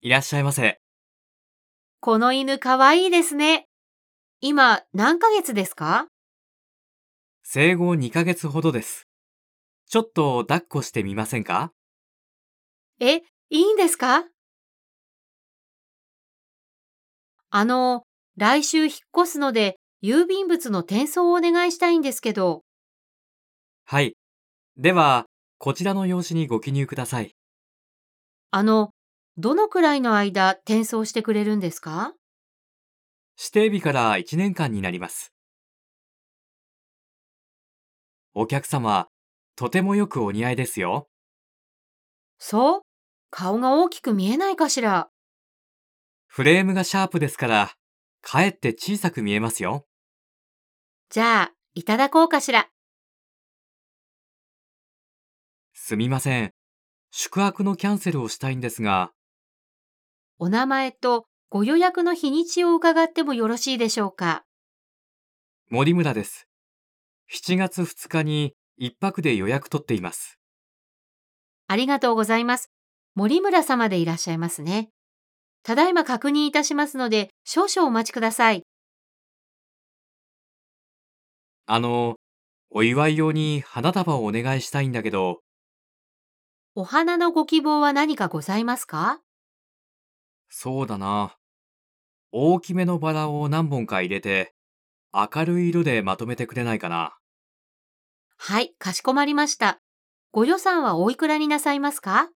いらっしゃいませ。この犬かわいいですね。今、何ヶ月ですか？生後2ヶ月ほどです。ちょっと抱っこしてみませんか？え、いいんですか？あの、来週引っ越すので、郵便物の転送をお願いしたいんですけど、はい。では、こちらの用紙にご記入ください。あの、どのくらいの間転送してくれるんですか？指定日から1年間になります。お客様、とてもよくお似合いですよ。そう？顔が大きく見えないかしら？フレームがシャープですから、かえって小さく見えますよ。じゃあ、いただこうかしら。すみません。宿泊のキャンセルをしたいんですが、お名前とご予約の日にちを伺ってもよろしいでしょうか？森村です。7月2日に一泊で予約取っています。ありがとうございます。森村様でいらっしゃいますね。ただいま確認いたしますので、少々お待ちください。あの、お祝い用に花束をお願いしたいんだけど、お花のご希望は何かございますか？そうだな。大きめのバラを何本か入れて、明るい色でまとめてくれないかな。はい、かしこまりました。ご予算はおいくらになさいますか？